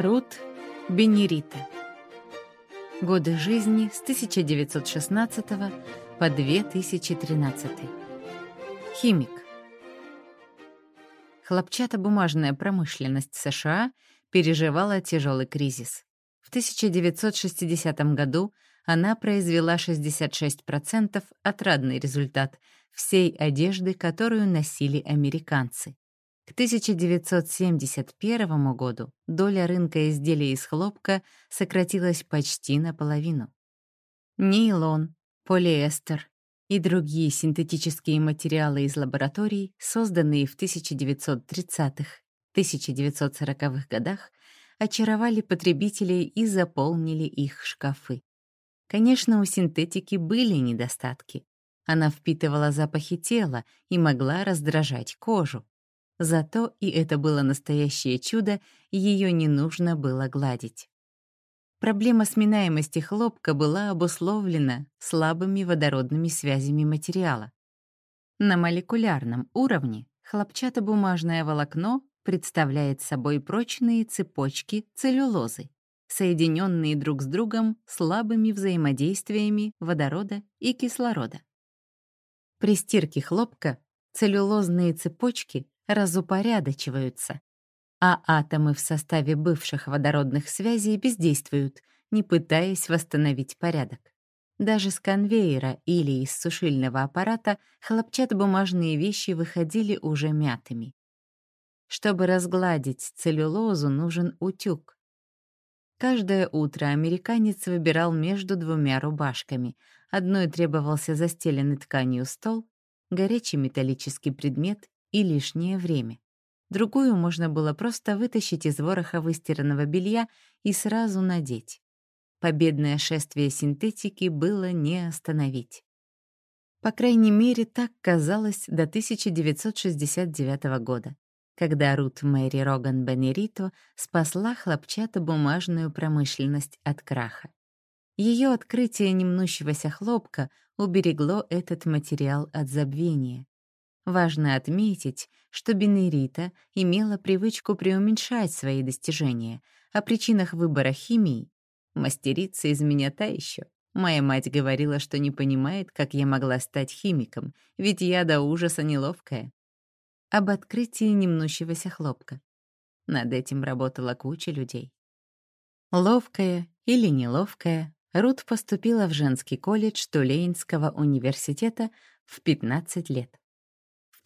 Рут Бенерита. Годы жизни с 1916 по 2013. Химик. Хлопчатобумажная промышленность США переживала тяжелый кризис. В 1960 году она произвела 66% отрадный результат всей одежды, которую носили американцы. К 1971 году доля рынка изделий из хлопка сократилась почти наполовину. Нейлон, полиэстер и другие синтетические материалы из лабораторий, созданные в 1930-1940-х годах, очаровали потребителей и заполнили их шкафы. Конечно, у синтетики были недостатки. Она впитывала запахи тела и могла раздражать кожу. Зато, и это было настоящее чудо, ее не нужно было гладить. Проблема сминаемости хлопка была обусловлена слабыми водородными связями материала. На молекулярном уровне хлопчатобумажное волокно представляет собой прочные цепочки целлюлозы, соединенные друг с другом слабыми взаимодействиями водорода и кислорода. При стирке хлопка целлюлозные цепочки разупорядочиваются, а атомы в составе бывших водородных связей бездействуют, не пытаясь восстановить порядок. Даже с конвейера или из сушильного аппарата хлопчатобумажные вещи выходили уже мятыми. Чтобы разгладить целлюлозу, нужен утюг. Каждое утро американец выбирал между двумя рубашками. Одной требовался застеленный тканью стол, горячий металлический предмет и лишнее время. Другую можно было просто вытащить из вороха выстиранного белья и сразу надеть. Победное шествие синтетики было не остановить. По крайней мере, так казалось до 1969 года, когда Рут Мэри Роган Бенерито спасла хлопчатобумажную промышленность от краха. Ее открытие немнущегося хлопка уберегло этот материал от забвения. Важно отметить, что Бенерита имела привычку преуменьшать свои достижения. О причинах выбора химии мастерица из меня та еще. Моя мать говорила, что не понимает, как я могла стать химиком, ведь я до ужаса неловкая. Об открытии немнущегося хлопка. Над этим работала куча людей. Ловкая или неловкая, Рут поступила в женский колледж Тулейнского университета в 15 лет.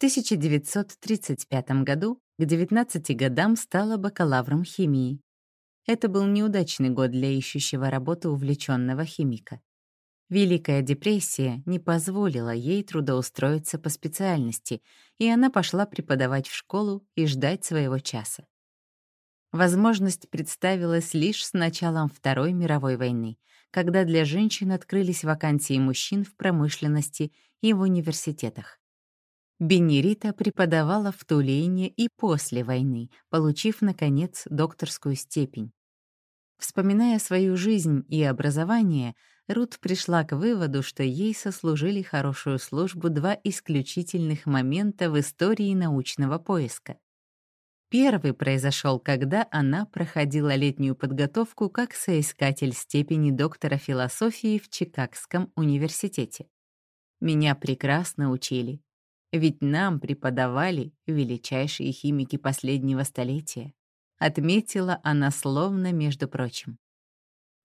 В 1935 году к 19 годам стала бакалавром химии. Это был неудачный год для ищущего работу увлеченного химика. Великая депрессия не позволила ей трудоустроиться по специальности, и она пошла преподавать в школу и ждать своего часа. Возможность представилась лишь с началом Второй мировой войны, когда для женщин открылись вакансии мужчин в промышленности и в университетах. Бенерита преподавала в Тулейне и после войны, получив, наконец, докторскую степень. Вспоминая свою жизнь и образование, Рут пришла к выводу, что ей сослужили хорошую службу два исключительных момента в истории научного поиска. Первый произошел, когда она проходила летнюю подготовку как соискатель степени доктора философии в Чикагском университете. Меня прекрасно учили, ведь нам преподавали величайшие химики последнего столетия. Отметила она словно между прочим.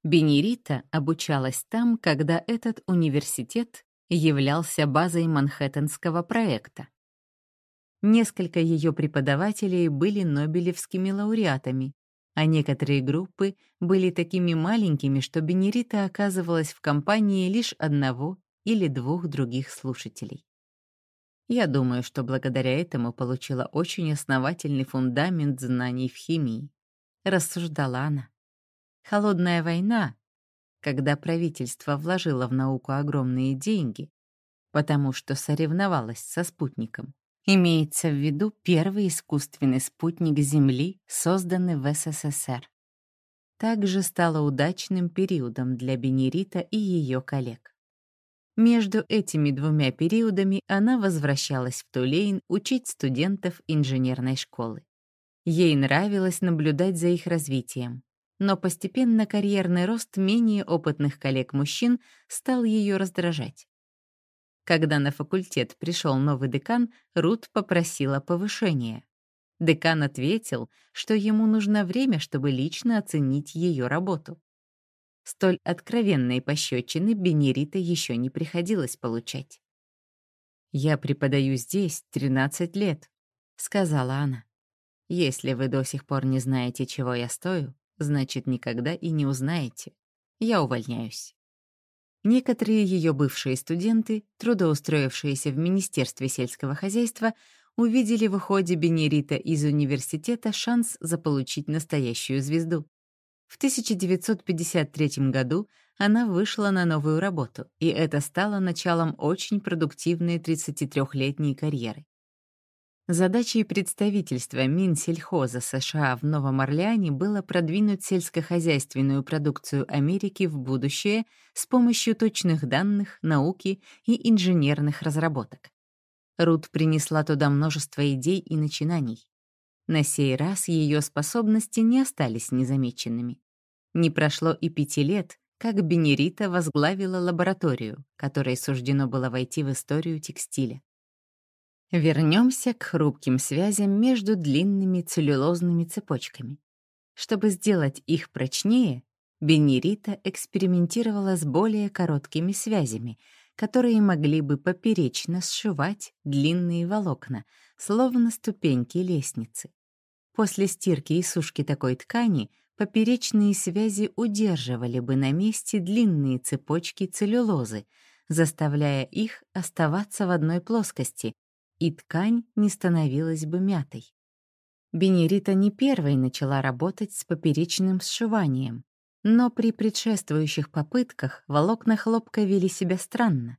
Бенерита обучалась там, когда этот университет являлся базой Манхэттенского проекта. Несколько ее преподавателей были нобелевскими лауреатами, а некоторые группы были такими маленькими, что Бенерита оказывалась в компании лишь одного или двух других слушателей. Я думаю, что благодаря этому получила очень основательный фундамент знаний в химии, рассуждала она. Холодная война, когда правительство вложило в науку огромные деньги, потому что соревновалось со спутником, имеется в виду первый искусственный спутник Земли, созданный в СССР. Также стало удачным периодом для Бенерита и ее коллег. Между этими двумя периодами она возвращалась в Тулейн учить студентов инженерной школы. Ей нравилось наблюдать за их развитием. Но постепенно карьерный рост менее опытных коллег-мужчин стал ее раздражать. Когда на факультет пришел новый декан, Рут попросила повышения. Декан ответил, что ему нужно время, чтобы лично оценить ее работу. Столь откровенные пощечины Бенерита еще не приходилось получать. «Я преподаю здесь 13 лет», — сказала она. «Если вы до сих пор не знаете, чего я стою, значит, никогда и не узнаете. Я увольняюсь». Некоторые ее бывшие студенты, трудоустроившиеся в Министерстве сельского хозяйства, увидели в уходе Бенерита из университета шанс заполучить настоящую звезду. В 1953 году она вышла на новую работу, и это стало началом очень продуктивной 33-летней карьеры. Задачей представительства Минсельхоза США в Новом Орлеане было продвинуть сельскохозяйственную продукцию Америки в будущее с помощью точных данных, науки и инженерных разработок. Рут принесла туда множество идей и начинаний. На сей раз ее способности не остались незамеченными. Не прошло и пяти лет, как Бенерита возглавила лабораторию, которой суждено было войти в историю текстиля. Вернемся к хрупким связям между длинными целлюлозными цепочками. Чтобы сделать их прочнее, Бенерита экспериментировала с более короткими связями, которые могли бы поперечно сшивать длинные волокна, словно ступеньки лестницы. После стирки и сушки такой ткани поперечные связи удерживали бы на месте длинные цепочки целлюлозы, заставляя их оставаться в одной плоскости, и ткань не становилась бы мятой. Бенерита не первой начала работать с поперечным сшиванием, но при предшествующих попытках волокна хлопка вели себя странно.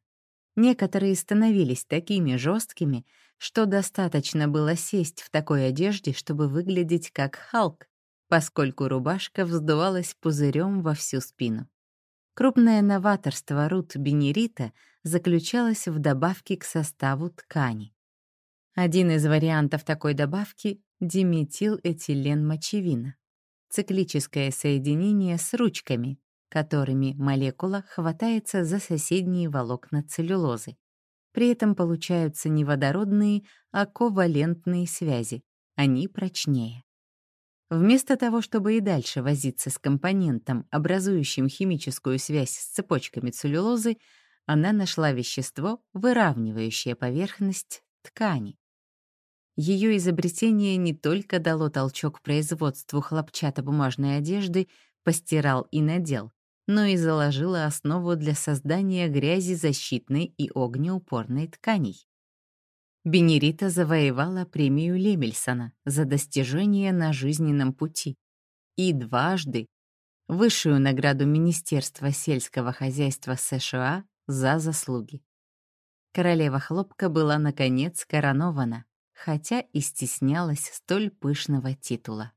Некоторые становились такими жесткими, что достаточно было сесть в такой одежде, чтобы выглядеть как Халк, поскольку рубашка вздувалась пузырем во всю спину. Крупное новаторство Рут Бенерита заключалось в добавке к составу ткани. Один из вариантов такой добавки — диметилэтилен мочевина циклическое соединение с ручками, которыми молекула хватается за соседние волокна целлюлозы. При этом получаются не водородные, а ковалентные связи. Они прочнее. Вместо того, чтобы и дальше возиться с компонентом, образующим химическую связь с цепочками целлюлозы, она нашла вещество, выравнивающее поверхность ткани. Ее изобретение не только дало толчок производству хлопчатобумажной одежды, постирал и надел, но и заложило основу для создания грязезащитной и огнеупорной тканей. Бенерита завоевала премию Лемельсона за достижение на жизненном пути и дважды высшую награду Министерства сельского хозяйства США за заслуги. Королева хлопка была, наконец, коронована хотя и стеснялась столь пышного титула.